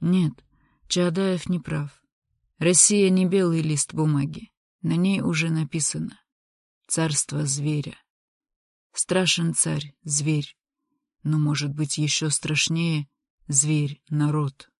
Нет, Чадаев не прав. Россия не белый лист бумаги. На ней уже написано «Царство зверя». Страшен царь, зверь, но, может быть, еще страшнее — зверь, народ.